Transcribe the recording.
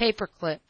paperclip.